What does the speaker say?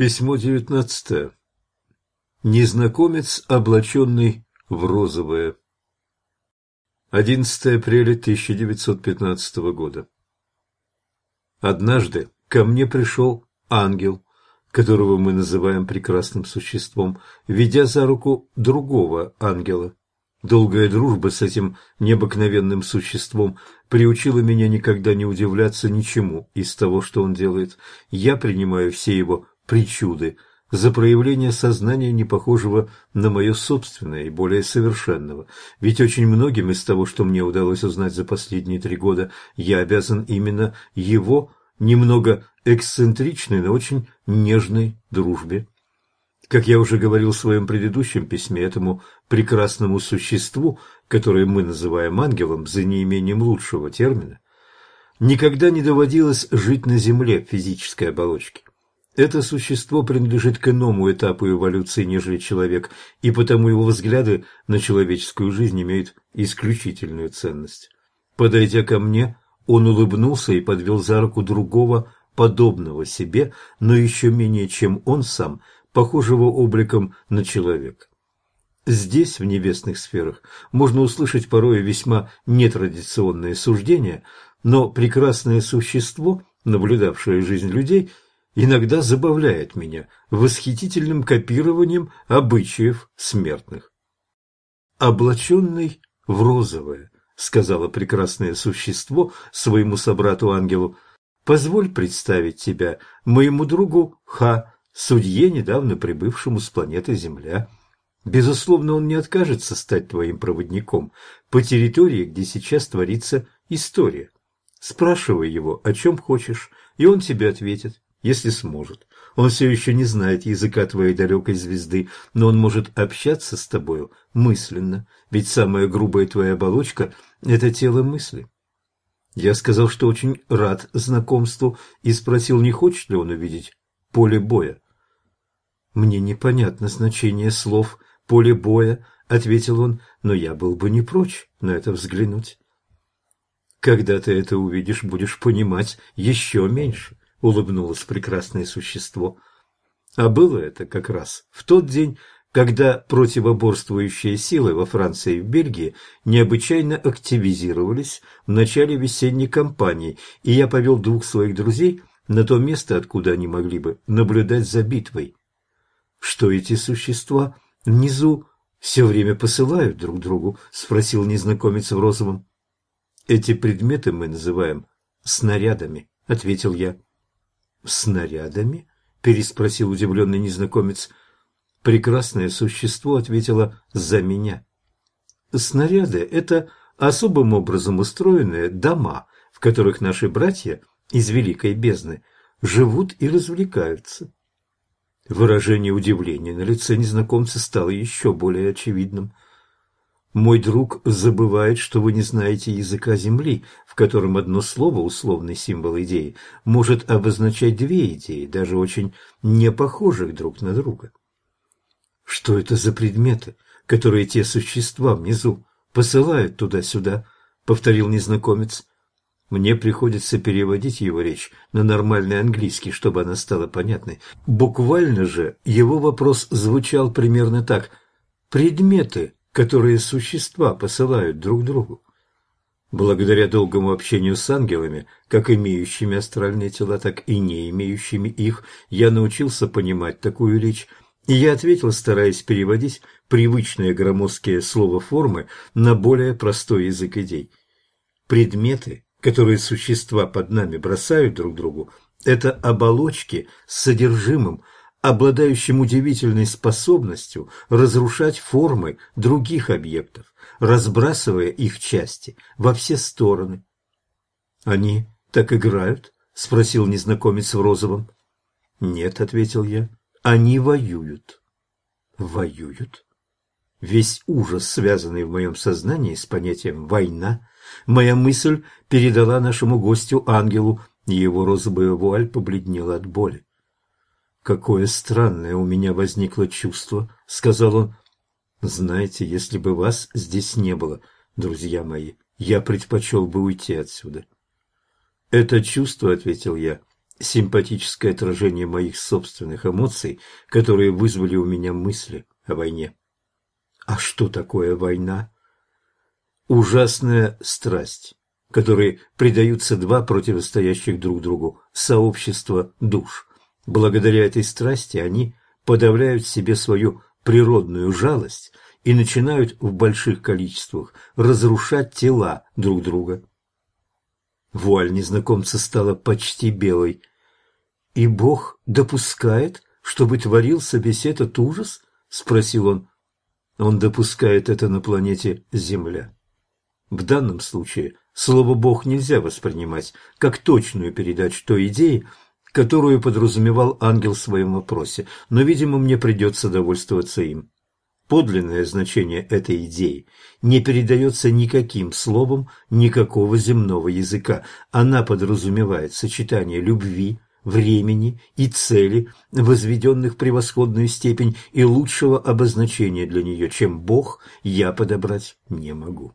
Письмо девятнадцатое. Незнакомец, облаченный в розовое. 11 апреля 1915 года. Однажды ко мне пришел ангел, которого мы называем прекрасным существом, ведя за руку другого ангела. Долгая дружба с этим необыкновенным существом приучила меня никогда не удивляться ничему из того, что он делает. Я принимаю все его причуды, за проявление сознания, не похожего на мое собственное и более совершенного. Ведь очень многим из того, что мне удалось узнать за последние три года, я обязан именно его немного эксцентричной, но очень нежной дружбе. Как я уже говорил в своем предыдущем письме, этому прекрасному существу, которое мы называем ангелом за неимением лучшего термина, никогда не доводилось жить на Земле в физической оболочке. Это существо принадлежит к иному этапу эволюции, нежели человек, и потому его взгляды на человеческую жизнь имеют исключительную ценность. Подойдя ко мне, он улыбнулся и подвел за руку другого, подобного себе, но еще менее, чем он сам, похожего обликом на человека. Здесь, в небесных сферах, можно услышать порой весьма нетрадиционные суждения, но прекрасное существо, наблюдавшее жизнь людей – иногда забавляет меня восхитительным копированием обычаев смертных. «Облаченный в розовое», — сказала прекрасное существо своему собрату-ангелу, — «позволь представить тебя моему другу Ха, судье, недавно прибывшему с планеты Земля». Безусловно, он не откажется стать твоим проводником по территории, где сейчас творится история. Спрашивай его, о чем хочешь, и он тебе ответит если сможет. Он все еще не знает языка твоей далекой звезды, но он может общаться с тобою мысленно, ведь самая грубая твоя оболочка – это тело мысли. Я сказал, что очень рад знакомству, и спросил, не хочет ли он увидеть поле боя. «Мне непонятно значение слов «поле боя», — ответил он, — «но я был бы не прочь на это взглянуть». «Когда ты это увидишь, будешь понимать еще меньше. — улыбнулось прекрасное существо. А было это как раз в тот день, когда противоборствующие силы во Франции и в Бельгии необычайно активизировались в начале весенней кампании, и я повел двух своих друзей на то место, откуда они могли бы наблюдать за битвой. «Что эти существа внизу все время посылают друг другу?» – спросил незнакомец в розовом. «Эти предметы мы называем снарядами», – ответил я. «Снарядами?» – переспросил удивленный незнакомец. Прекрасное существо ответило «за меня». Снаряды – это особым образом устроенные дома, в которых наши братья из Великой Бездны живут и развлекаются. Выражение удивления на лице незнакомца стало еще более очевидным – мой друг забывает, что вы не знаете языка Земли, в котором одно слово, условный символ идеи, может обозначать две идеи, даже очень не похожих друг на друга. Что это за предметы, которые те существа внизу посылают туда-сюда, повторил незнакомец. Мне приходится переводить его речь на нормальный английский, чтобы она стала понятной. Буквально же его вопрос звучал примерно так. «Предметы, которые существа посылают друг другу. Благодаря долгому общению с ангелами, как имеющими астральные тела, так и не имеющими их, я научился понимать такую речь, и я ответил, стараясь переводить привычные громоздкие слова-формы на более простой язык идей. Предметы, которые существа под нами бросают друг другу, это оболочки с содержимым, обладающим удивительной способностью разрушать формы других объектов, разбрасывая их части во все стороны. «Они так играют?» – спросил незнакомец в розовом. «Нет», – ответил я, – «они воюют». «Воюют?» Весь ужас, связанный в моем сознании с понятием «война», моя мысль передала нашему гостю ангелу, и его розовая вуаль побледнела от боли. «Какое странное у меня возникло чувство», — сказал он. «Знаете, если бы вас здесь не было, друзья мои, я предпочел бы уйти отсюда». «Это чувство», — ответил я, — симпатическое отражение моих собственных эмоций, которые вызвали у меня мысли о войне. А что такое война? Ужасная страсть, которой предаются два противостоящих друг другу сообщества душ. Благодаря этой страсти они подавляют в себе свою природную жалость и начинают в больших количествах разрушать тела друг друга. Вуаль незнакомца стала почти белой. «И Бог допускает, чтобы творился весь этот ужас?» – спросил он. «Он допускает это на планете Земля». В данном случае слово «Бог» нельзя воспринимать как точную передачу той идеи, которую подразумевал ангел в своем вопросе, но, видимо, мне придется довольствоваться им. Подлинное значение этой идеи не передается никаким словом никакого земного языка. Она подразумевает сочетание любви, времени и цели, возведенных в превосходную степень, и лучшего обозначения для нее, чем Бог, я подобрать не могу.